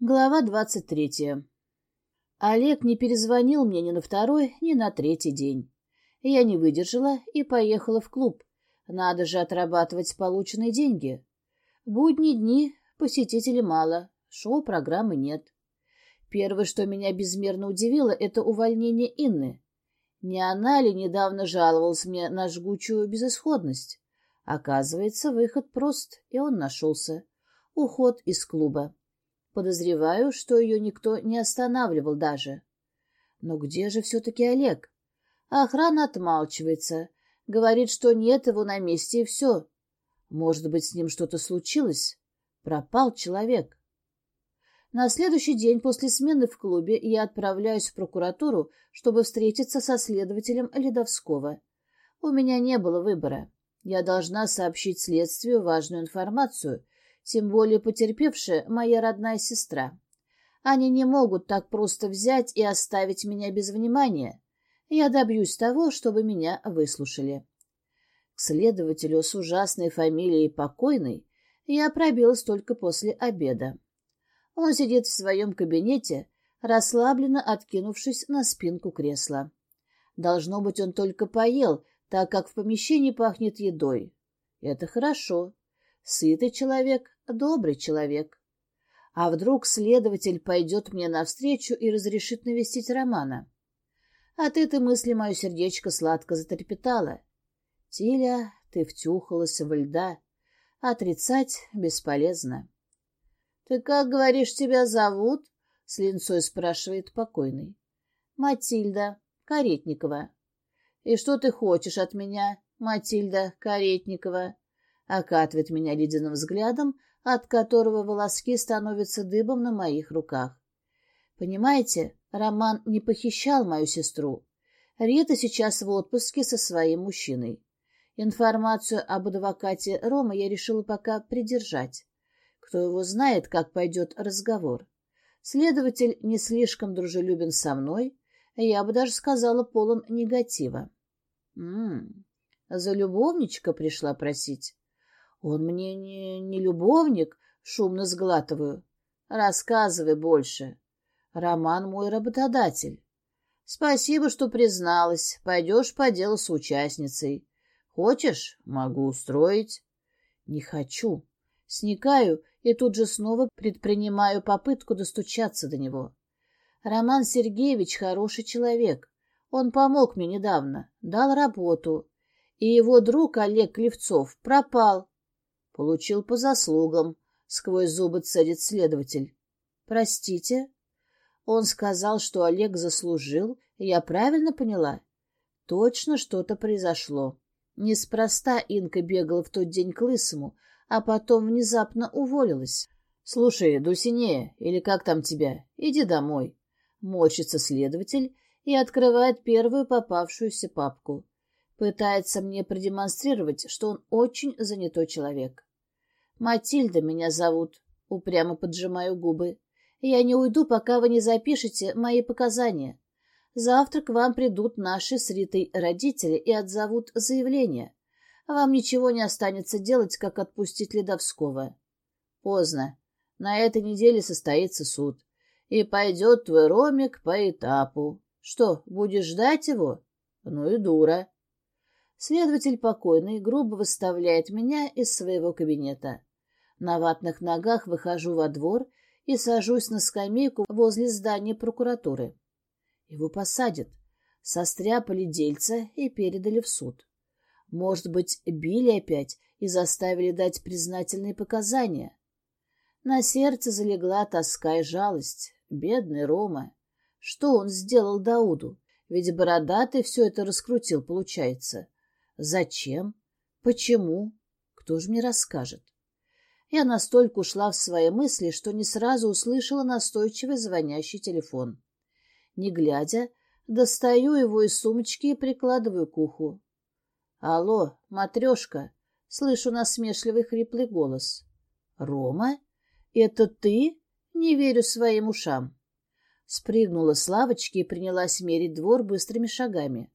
Глава двадцать третья. Олег не перезвонил мне ни на второй, ни на третий день. Я не выдержала и поехала в клуб. Надо же отрабатывать полученные деньги. Будние дни, посетителей мало, шоу-программы нет. Первое, что меня безмерно удивило, это увольнение Инны. Не она ли недавно жаловалась мне на жгучую безысходность? Оказывается, выход прост, и он нашелся. Уход из клуба. Подозреваю, что ее никто не останавливал даже. Но где же все-таки Олег? Охрана отмалчивается, говорит, что нет его на месте и все. Может быть, с ним что-то случилось? Пропал человек. На следующий день после смены в клубе я отправляюсь в прокуратуру, чтобы встретиться со следователем Ледовского. У меня не было выбора. Я должна сообщить следствию важную информацию, тем более потерпевшая моя родная сестра. Они не могут так просто взять и оставить меня без внимания. Я добьюсь того, чтобы меня выслушали. К следователю с ужасной фамилией покойной я пробилась только после обеда. Он сидит в своем кабинете, расслабленно откинувшись на спинку кресла. Должно быть, он только поел, так как в помещении пахнет едой. Это хорошо. Сытый человек добрый человек. А вдруг следователь пойдет мне навстречу и разрешит навестить Романа? От этой мысли мое сердечко сладко затрепетало. Тиля, ты втюхалась в льда. Отрицать бесполезно. — Ты как, говоришь, тебя зовут? — с линцой спрашивает покойный. — Матильда Каретникова. — И что ты хочешь от меня, Матильда Каретникова? — окатывает меня ледяным взглядом, от которого волоски становятся дыбом на моих руках. Понимаете, Роман не похищал мою сестру. Рита сейчас в отпуске со своим мужчиной. Информацию об адвокате Рома я решила пока придержать. Кто его знает, как пойдет разговор. Следователь не слишком дружелюбен со мной, я бы даже сказала, полон негатива. М -м, за любовничка пришла просить. Он мне не, не любовник, шумно сглатываю. Рассказывай больше. Роман мой работодатель. Спасибо, что призналась. Пойдешь по делу с участницей. Хочешь? Могу устроить. Не хочу. Сникаю и тут же снова предпринимаю попытку достучаться до него. Роман Сергеевич хороший человек. Он помог мне недавно, дал работу. И его друг Олег Клевцов пропал. Получил по заслугам, сквозь зубы цедит следователь. Простите? Он сказал, что Олег заслужил, я правильно поняла? Точно что-то произошло. Неспроста Инка бегала в тот день к Лысому, а потом внезапно уволилась. «Слушай, Дульсинея, или как там тебя, иди домой». Морщится следователь и открывает первую попавшуюся папку. Пытается мне продемонстрировать, что он очень занятой человек. «Матильда меня зовут», — упрямо поджимаю губы. «Я не уйду, пока вы не запишете мои показания. Завтра к вам придут наши с Ритой родители и отзовут заявление. Вам ничего не останется делать, как отпустить Ледовского». «Поздно. На этой неделе состоится суд. И пойдет твой Ромик по этапу. Что, будешь ждать его? Ну и дура». Следователь покойный грубо выставляет меня из своего кабинета. На ватных ногах выхожу во двор и сажусь на скамейку возле здания прокуратуры. Его посадят, состряпали дельца и передали в суд. Может быть, били опять и заставили дать признательные показания. На сердце залегла тоска и жалость. Бедный Рома. Что он сделал Дауду? Ведь бородатый все это раскрутил, получается. Зачем? Почему? Кто же мне расскажет? Я настолько ушла в свои мысли, что не сразу услышала настойчивый звонящий телефон. Не глядя, достаю его из сумочки и прикладываю к уху. «Алло, матрешка!» — слышу насмешливый хриплый голос. «Рома? Это ты?» — не верю своим ушам. Спрыгнула с лавочки и принялась мерить двор быстрыми шагами.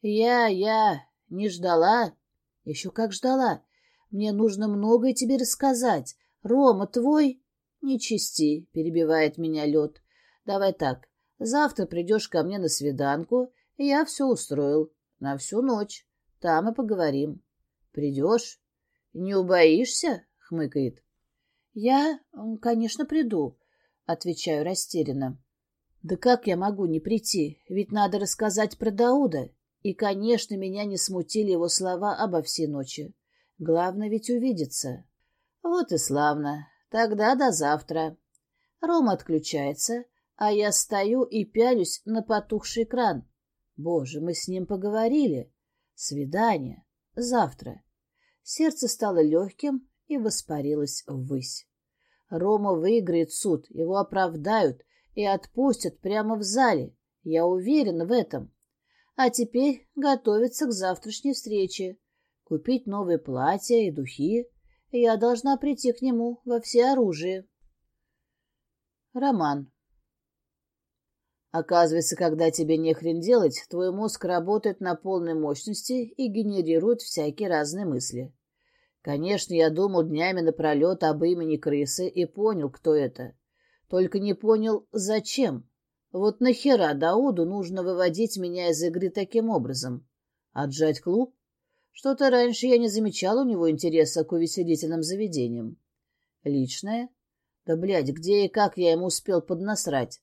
«Я, я, не ждала?» «Еще как ждала!» Мне нужно многое тебе рассказать. Рома твой? Не чисти, перебивает меня лед. Давай так, завтра придешь ко мне на свиданку, и я все устроил. На всю ночь. Там и поговорим. Придешь? Не убоишься? Хмыкает. Я, конечно, приду, отвечаю растерянно. Да как я могу не прийти? Ведь надо рассказать про Дауда. И, конечно, меня не смутили его слова обо всей ночи. Главное ведь увидеться. Вот и славно. Тогда до завтра. Рома отключается, а я стою и пялюсь на потухший экран. Боже, мы с ним поговорили. Свидание. Завтра. Сердце стало легким и воспарилось ввысь. Рома выиграет суд, его оправдают и отпустят прямо в зале. Я уверен в этом. А теперь готовиться к завтрашней встрече купить новые платья и духи. Я должна прийти к нему во всеоружие. Роман. Оказывается, когда тебе нехрен делать, твой мозг работает на полной мощности и генерирует всякие разные мысли. Конечно, я думал днями напролет об имени крысы и понял, кто это. Только не понял, зачем. Вот нахера Дауду нужно выводить меня из игры таким образом? Отжать клуб? Что-то раньше я не замечал у него интереса к увеселительным заведениям. Личное? Да, блядь, где и как я ему успел поднасрать?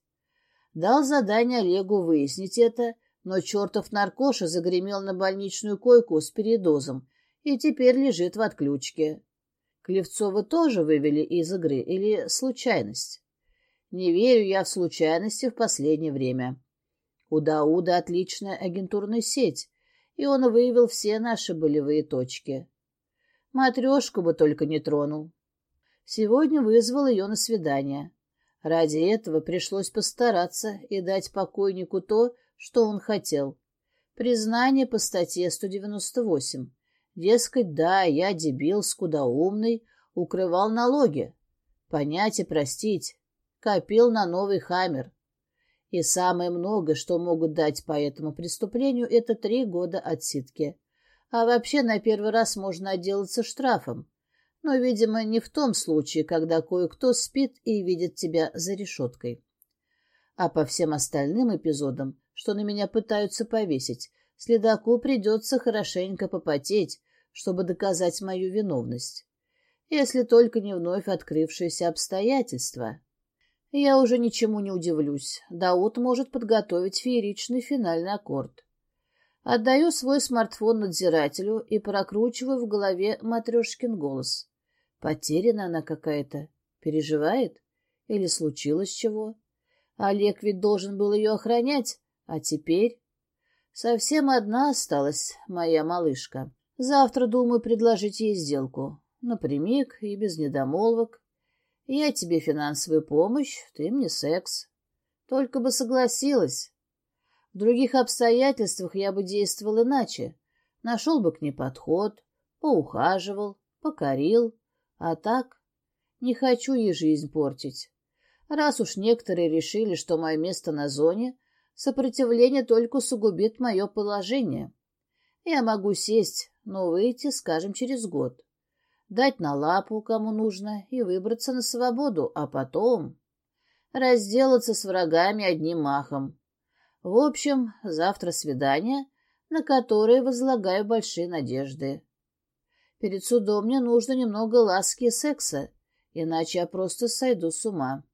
Дал задание Олегу выяснить это, но чертов наркоша загремел на больничную койку с передозом и теперь лежит в отключке. Клевцова тоже вывели из игры или случайность? Не верю я в случайности в последнее время. У Дауда отличная агентурная сеть, и он выявил все наши болевые точки. Матрешку бы только не тронул. Сегодня вызвал ее на свидание. Ради этого пришлось постараться и дать покойнику то, что он хотел. Признание по статье 198. Дескать, да, я дебил, скудоумный, укрывал налоги. Понять и простить. Копил на новый хаммер. И самое много, что могут дать по этому преступлению, это три года отсидки. А вообще на первый раз можно отделаться штрафом. Но, видимо, не в том случае, когда кое-кто спит и видит тебя за решеткой. А по всем остальным эпизодам, что на меня пытаются повесить, следаку придется хорошенько попотеть, чтобы доказать мою виновность. Если только не вновь открывшиеся обстоятельства. Я уже ничему не удивлюсь. Дауд может подготовить фееричный финальный аккорд. Отдаю свой смартфон надзирателю и прокручиваю в голове матрешкин голос. Потеряна она какая-то. Переживает? Или случилось чего? Олег ведь должен был ее охранять, а теперь... Совсем одна осталась моя малышка. Завтра думаю предложить ей сделку. Напрямик и без недомолвок. Я тебе финансовую помощь, ты мне секс. Только бы согласилась. В других обстоятельствах я бы действовал иначе. Нашел бы к ней подход, поухаживал, покорил. А так не хочу ей жизнь портить. Раз уж некоторые решили, что мое место на зоне, сопротивление только усугубит мое положение. Я могу сесть, но выйти, скажем, через год дать на лапу, кому нужно, и выбраться на свободу, а потом разделаться с врагами одним махом. В общем, завтра свидание, на которое возлагаю большие надежды. Перед судом мне нужно немного ласки и секса, иначе я просто сойду с ума.